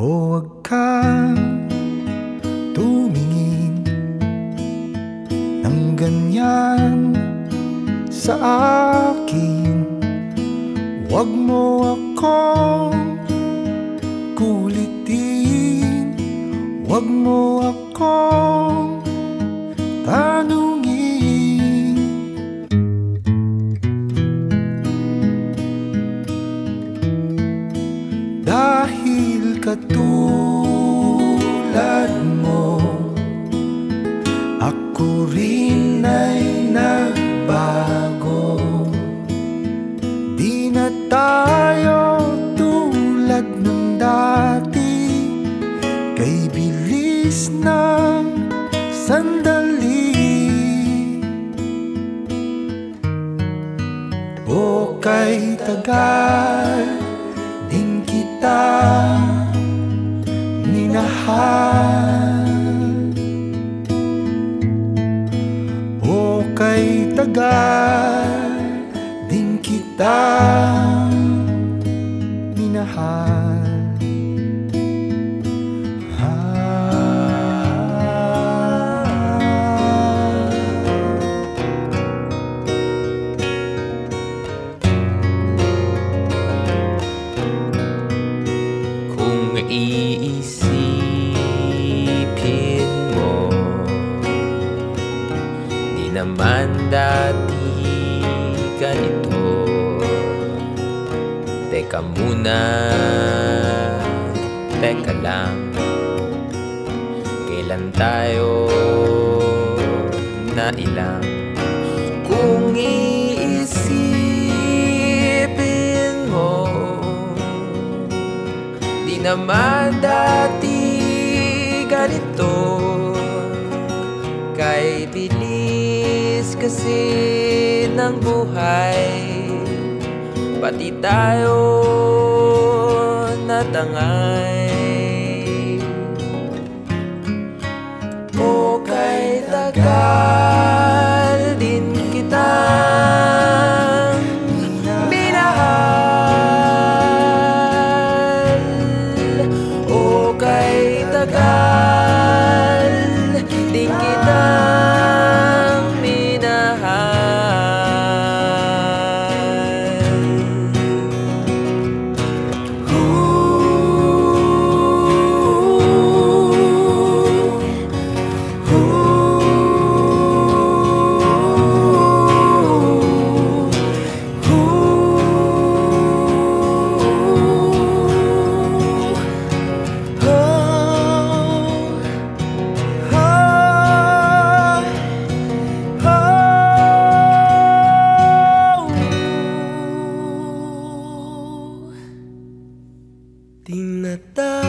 我看。Oh, ganyan sa akin. Wag mo akong kulitin. Wag mo akong tanungin. Dahil katulad bilis ng sandali. O kay tagal din kita minahal. O kay tagal din kita minahal dati ganito Teka muna, teka lang. Kailan tayo na ilang Kung iisipin mo Di naman dati ganito kasi ng buhay. Pati tayo natangay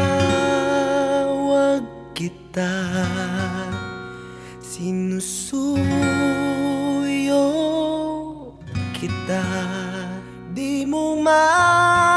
Tinatawag kita. Sinusuyo kita. Di mo man